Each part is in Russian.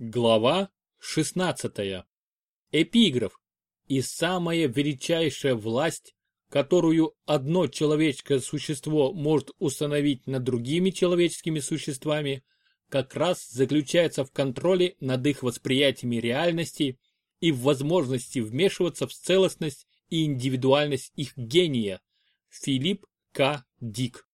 Глава 16. Эпиграф. И самая величайшая власть, которую одно человеческое существо может установить над другими человеческими существами, как раз заключается в контроле над их восприятиями реальности и в возможности вмешиваться в целостность и индивидуальность их гения. Филипп К. Дик.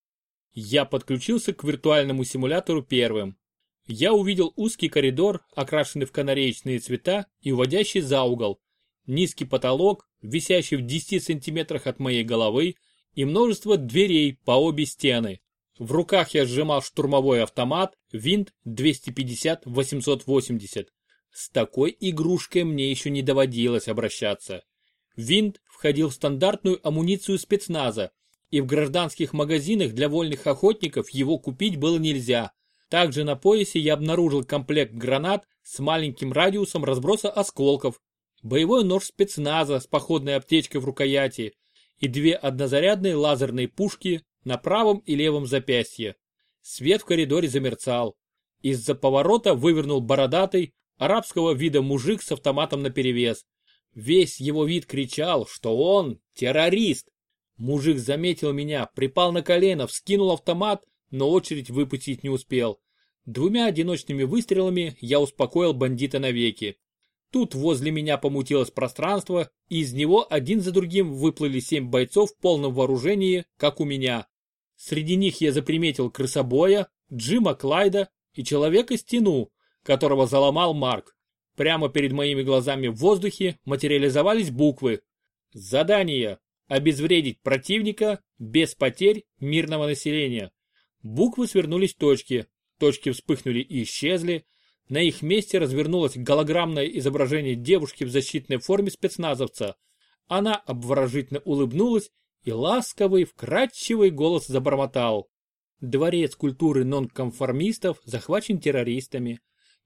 Я подключился к виртуальному симулятору первым я увидел узкий коридор, окрашенный в канареечные цвета и уводящий за угол, низкий потолок, висящий в 10 сантиметрах от моей головы, и множество дверей по обе стены. В руках я сжимал штурмовой автомат винт 250-880. С такой игрушкой мне еще не доводилось обращаться. Винт входил в стандартную амуницию спецназа, и в гражданских магазинах для вольных охотников его купить было нельзя – также на поясе я обнаружил комплект гранат с маленьким радиусом разброса осколков, боевой нож спецназа с походной аптечкой в рукояти и две однозарядные лазерные пушки на правом и левом запястье. Свет в коридоре замерцал. Из-за поворота вывернул бородатый, арабского вида мужик с автоматом наперевес. Весь его вид кричал, что он террорист. Мужик заметил меня, припал на колено, вскинул автомат но очередь выпустить не успел. Двумя одиночными выстрелами я успокоил бандита навеки. Тут возле меня помутилось пространство, и из него один за другим выплыли семь бойцов в полном вооружении, как у меня. Среди них я заприметил крысобоя, Джима Клайда и человека-стену, которого заломал Марк. Прямо перед моими глазами в воздухе материализовались буквы. Задание. Обезвредить противника без потерь мирного населения. Буквы свернулись в точки, точки вспыхнули и исчезли. На их месте развернулось голограммное изображение девушки в защитной форме спецназовца. Она обворожительно улыбнулась и ласковый, вкрадчивый голос забормотал. Дворец культуры нонконформистов захвачен террористами.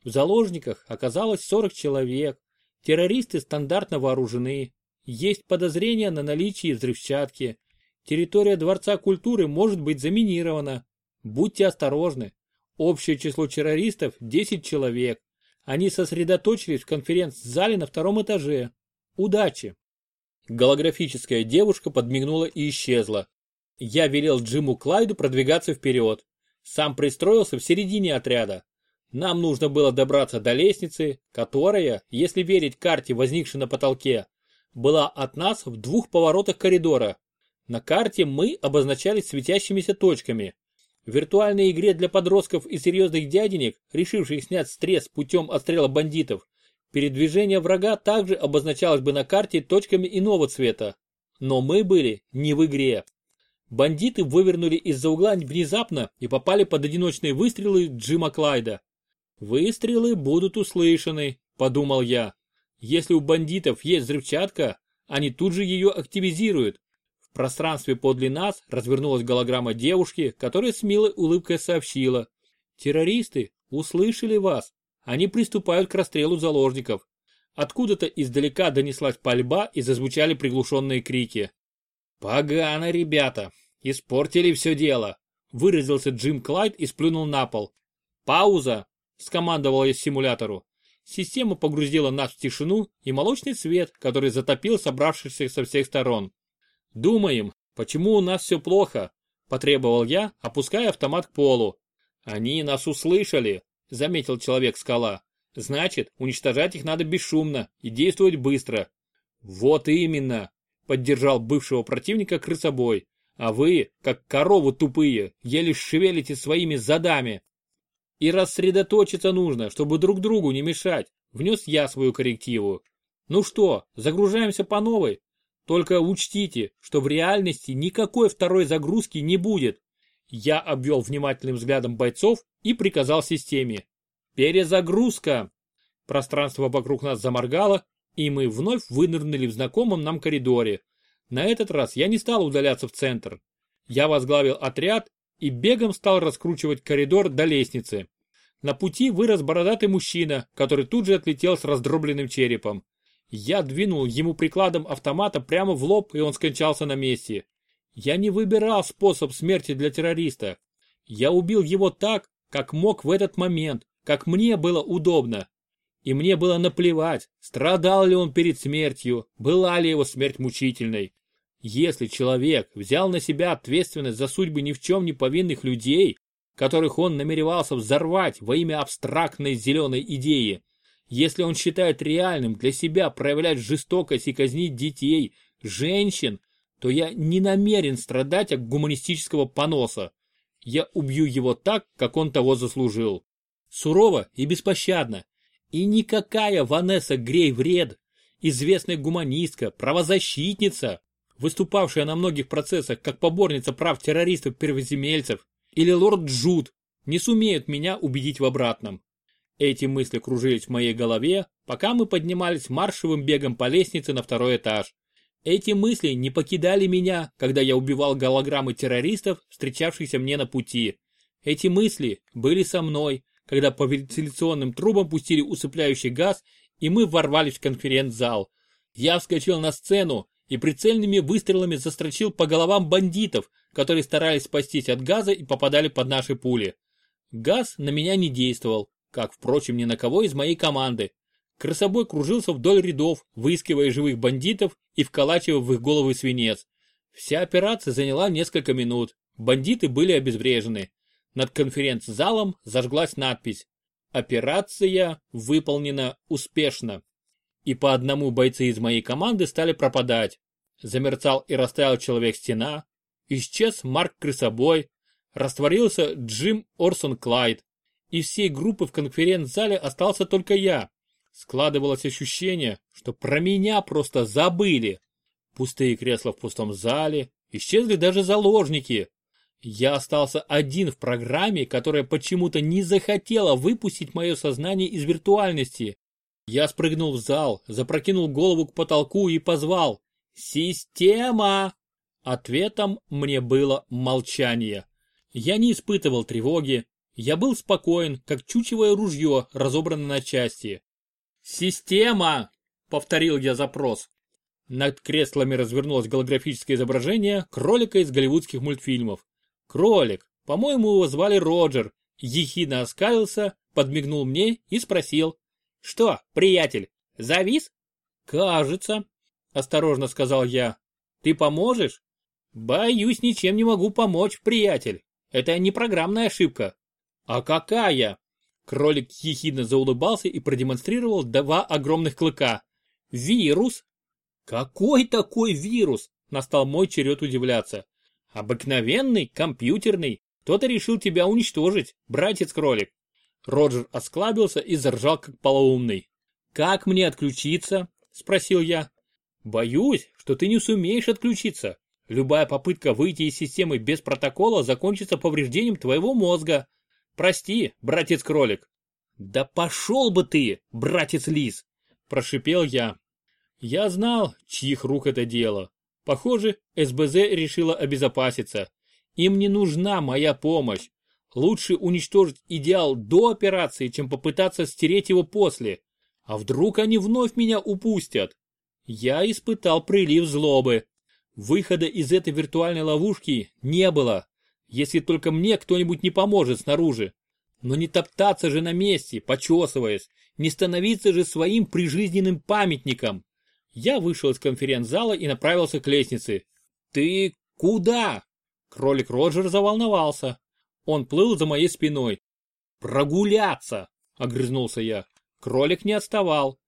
В заложниках оказалось 40 человек. Террористы стандартно вооружены. Есть подозрения на наличие взрывчатки. Территория Дворца культуры может быть заминирована. Будьте осторожны. Общее число террористов 10 человек. Они сосредоточились в конференц-зале на втором этаже. Удачи! Голографическая девушка подмигнула и исчезла. Я велел Джиму Клайду продвигаться вперед. Сам пристроился в середине отряда. Нам нужно было добраться до лестницы, которая, если верить карте, возникшей на потолке, была от нас в двух поворотах коридора. На карте мы обозначались светящимися точками, виртуальной игре для подростков и серьезных дяденек, решивших снять стресс путем отстрела бандитов, передвижение врага также обозначалось бы на карте точками иного цвета. Но мы были не в игре. Бандиты вывернули из-за угла внезапно и попали под одиночные выстрелы Джима Клайда. «Выстрелы будут услышаны», – подумал я. «Если у бандитов есть взрывчатка, они тут же ее активизируют, в пространстве подле нас развернулась голограмма девушки, которая с милой улыбкой сообщила. «Террористы услышали вас. Они приступают к расстрелу заложников». Откуда-то издалека донеслась пальба и зазвучали приглушенные крики. «Погано, ребята! Испортили все дело!» Выразился Джим Клайд и сплюнул на пол. «Пауза!» – скомандовал я симулятору. Система погрузила нас в тишину и молочный свет, который затопил собравшихся со всех сторон. «Думаем, почему у нас все плохо?» – потребовал я, опуская автомат к полу. «Они нас услышали», – заметил человек-скала. «Значит, уничтожать их надо бесшумно и действовать быстро». «Вот именно», – поддержал бывшего противника крысобой. «А вы, как коровы тупые, еле шевелите своими задами». «И рассредоточиться нужно, чтобы друг другу не мешать», – внес я свою коррективу. «Ну что, загружаемся по новой?» Только учтите, что в реальности никакой второй загрузки не будет. Я обвел внимательным взглядом бойцов и приказал системе. Перезагрузка! Пространство вокруг нас заморгало, и мы вновь вынырнули в знакомом нам коридоре. На этот раз я не стал удаляться в центр. Я возглавил отряд и бегом стал раскручивать коридор до лестницы. На пути вырос бородатый мужчина, который тут же отлетел с раздробленным черепом. Я двинул ему прикладом автомата прямо в лоб, и он скончался на месте. Я не выбирал способ смерти для террориста. Я убил его так, как мог в этот момент, как мне было удобно. И мне было наплевать, страдал ли он перед смертью, была ли его смерть мучительной. Если человек взял на себя ответственность за судьбы ни в чем не повинных людей, которых он намеревался взорвать во имя абстрактной зеленой идеи, если он считает реальным для себя проявлять жестокость и казнить детей, женщин, то я не намерен страдать от гуманистического поноса. Я убью его так, как он того заслужил. Сурово и беспощадно. И никакая Ванесса Грей вред, известная гуманистка, правозащитница, выступавшая на многих процессах как поборница прав террористов-первоземельцев, или лорд Джуд, не сумеют меня убедить в обратном. Эти мысли кружились в моей голове, пока мы поднимались маршевым бегом по лестнице на второй этаж. Эти мысли не покидали меня, когда я убивал голограммы террористов, встречавшихся мне на пути. Эти мысли были со мной, когда по вентиляционным трубам пустили усыпляющий газ, и мы ворвались в конференц-зал. Я вскочил на сцену и прицельными выстрелами застрочил по головам бандитов, которые старались спастись от газа и попадали под наши пули. Газ на меня не действовал, как, впрочем, ни на кого из моей команды. Красобой кружился вдоль рядов, выискивая живых бандитов и вколачивая в их головы свинец. Вся операция заняла несколько минут. Бандиты были обезврежены. Над конференц-залом зажглась надпись «Операция выполнена успешно». И по одному бойцы из моей команды стали пропадать. Замерцал и растаял человек-стена. Исчез Марк Крысобой. Растворился Джим Орсон Клайд. Из всей группы в конференц-зале остался только я. Складывалось ощущение, что про меня просто забыли. Пустые кресла в пустом зале, исчезли даже заложники. Я остался один в программе, которая почему-то не захотела выпустить мое сознание из виртуальности. Я спрыгнул в зал, запрокинул голову к потолку и позвал «Система!». Ответом мне было молчание. Я не испытывал тревоги, я был спокоен, как чучевое ружье, разобранное на части. «Система!» — повторил я запрос. Над креслами развернулось голографическое изображение кролика из голливудских мультфильмов. Кролик, по-моему, его звали Роджер, ехидно оскалился, подмигнул мне и спросил. «Что, приятель, завис?» «Кажется», — осторожно сказал я. «Ты поможешь?» «Боюсь, ничем не могу помочь, приятель. Это не программная ошибка». «А какая?» Кролик ехидно заулыбался и продемонстрировал два огромных клыка. «Вирус?» «Какой такой вирус?» Настал мой черед удивляться. «Обыкновенный, компьютерный. Кто-то решил тебя уничтожить, братец-кролик». Роджер осклабился и заржал как полоумный. «Как мне отключиться?» – спросил я. «Боюсь, что ты не сумеешь отключиться. Любая попытка выйти из системы без протокола закончится повреждением твоего мозга. Прости, братец-кролик. Да пошел бы ты, братец-лис, прошипел я. Я знал, чьих рук это дело. Похоже, СБЗ решила обезопаситься. Им не нужна моя помощь. Лучше уничтожить идеал до операции, чем попытаться стереть его после. А вдруг они вновь меня упустят? Я испытал прилив злобы. Выхода из этой виртуальной ловушки не было если только мне кто-нибудь не поможет снаружи. Но не топтаться же на месте, почесываясь, не становиться же своим прижизненным памятником. Я вышел из конференц-зала и направился к лестнице. «Ты куда?» Кролик Роджер заволновался. Он плыл за моей спиной. «Прогуляться!» — огрызнулся я. Кролик не отставал.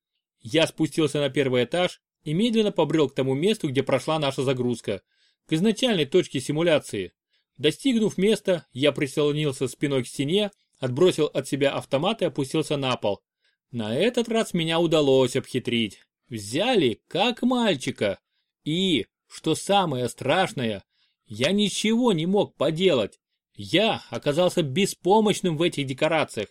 Я спустился на первый этаж и медленно побрел к тому месту, где прошла наша загрузка, к изначальной точке симуляции. Достигнув места, я прислонился спиной к стене, отбросил от себя автомат и опустился на пол. На этот раз меня удалось обхитрить. Взяли как мальчика. И, что самое страшное, я ничего не мог поделать. Я оказался беспомощным в этих декорациях.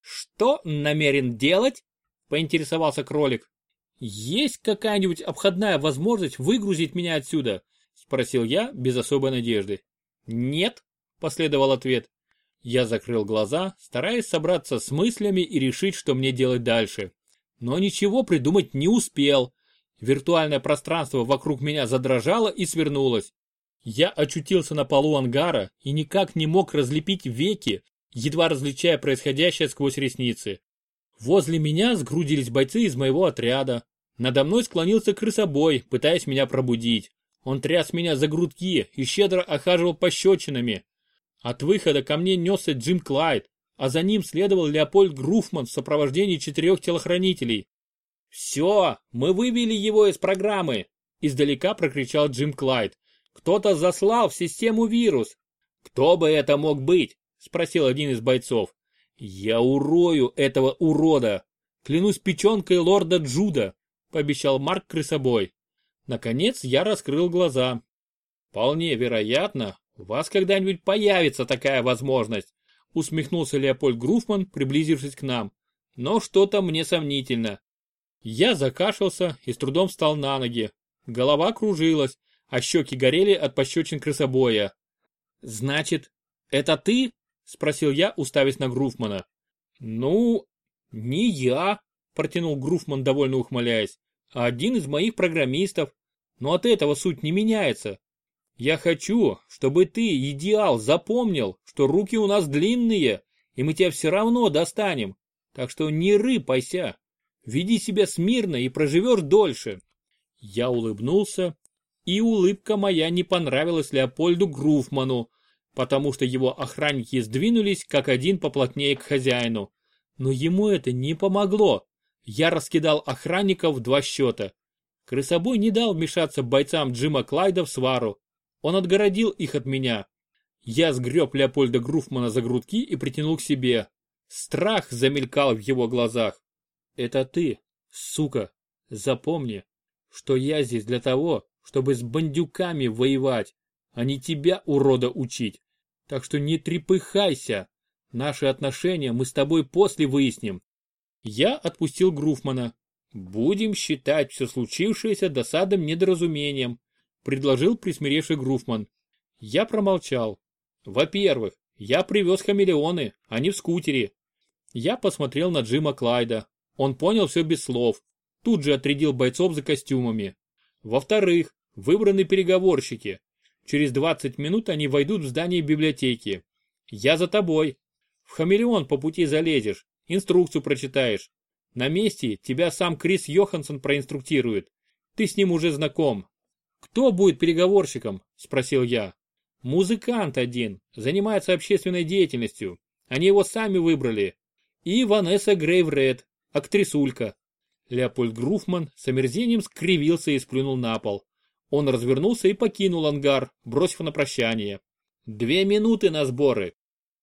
«Что намерен делать?» – поинтересовался кролик. «Есть какая-нибудь обходная возможность выгрузить меня отсюда?» – спросил я без особой надежды. «Нет», – последовал ответ. Я закрыл глаза, стараясь собраться с мыслями и решить, что мне делать дальше. Но ничего придумать не успел. Виртуальное пространство вокруг меня задрожало и свернулось. Я очутился на полу ангара и никак не мог разлепить веки, едва различая происходящее сквозь ресницы. Возле меня сгрудились бойцы из моего отряда. Надо мной склонился крысобой, пытаясь меня пробудить. Он тряс меня за грудки и щедро охаживал пощечинами. От выхода ко мне несся Джим Клайд, а за ним следовал Леопольд Груфман в сопровождении четырех телохранителей. «Все, мы вывели его из программы!» Издалека прокричал Джим Клайд. «Кто-то заслал в систему вирус!» «Кто бы это мог быть?» Спросил один из бойцов. «Я урою этого урода! Клянусь печенкой лорда Джуда!» Пообещал Марк крысобой. Наконец я раскрыл глаза. «Вполне вероятно, у вас когда-нибудь появится такая возможность», усмехнулся Леопольд Груфман, приблизившись к нам. «Но что-то мне сомнительно». Я закашлялся и с трудом встал на ноги. Голова кружилась, а щеки горели от пощечин крысобоя. «Значит, это ты?» – спросил я, уставясь на Груфмана. «Ну, не я», – протянул Груфман, довольно ухмыляясь, «а один из моих программистов. Но от этого суть не меняется. Я хочу, чтобы ты, идеал, запомнил, что руки у нас длинные, и мы тебя все равно достанем. Так что не рыпайся. Веди себя смирно и проживешь дольше. Я улыбнулся, и улыбка моя не понравилась Леопольду Груфману, потому что его охранники сдвинулись как один поплотнее к хозяину. Но ему это не помогло. Я раскидал охранников в два счета. Крысобой не дал вмешаться бойцам Джима Клайда в свару. Он отгородил их от меня. Я сгреб Леопольда Груфмана за грудки и притянул к себе. Страх замелькал в его глазах. Это ты, сука, запомни, что я здесь для того, чтобы с бандюками воевать, а не тебя, урода, учить. Так что не трепыхайся. Наши отношения мы с тобой после выясним. Я отпустил Груфмана. Будем считать все случившееся досадным недоразумением, предложил присмиревший Груфман. Я промолчал. Во-первых, я привез хамелеоны, а не в скутере. Я посмотрел на Джима Клайда. Он понял все без слов. Тут же отрядил бойцов за костюмами. Во-вторых, выбраны переговорщики. Через 20 минут они войдут в здание библиотеки. Я за тобой. В хамелеон по пути залезешь, инструкцию прочитаешь. На месте тебя сам Крис Йоханссон проинструктирует. Ты с ним уже знаком. Кто будет переговорщиком? Спросил я. Музыкант один, занимается общественной деятельностью. Они его сами выбрали. И Ванесса Грейвред, актрисулька. Леопольд Груфман с омерзением скривился и сплюнул на пол. Он развернулся и покинул ангар, бросив на прощание. «Две минуты на сборы.